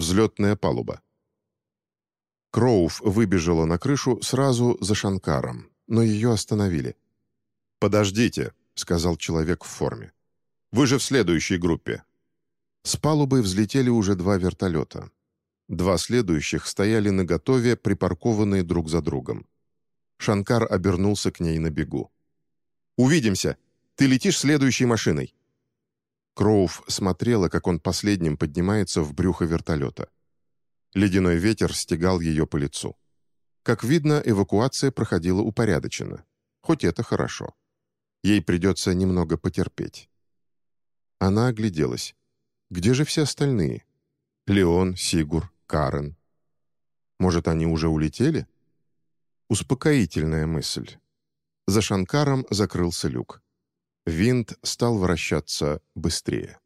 Взлетная палуба. Кроув выбежала на крышу сразу за Шанкаром, но ее остановили. «Подождите», — сказал человек в форме. «Вы же в следующей группе». С палубы взлетели уже два вертолета. Два следующих стояли наготове, припаркованные друг за другом. Шанкар обернулся к ней на бегу. «Увидимся! Ты летишь следующей машиной!» Кроув смотрела, как он последним поднимается в брюхо вертолета. Ледяной ветер стегал ее по лицу. Как видно, эвакуация проходила упорядоченно. Хоть это хорошо. Ей придется немного потерпеть. Она огляделась. Где же все остальные? Леон, Сигур, Карен. Может, они уже улетели? Успокоительная мысль. За Шанкаром закрылся люк. Винт стал вращаться быстрее.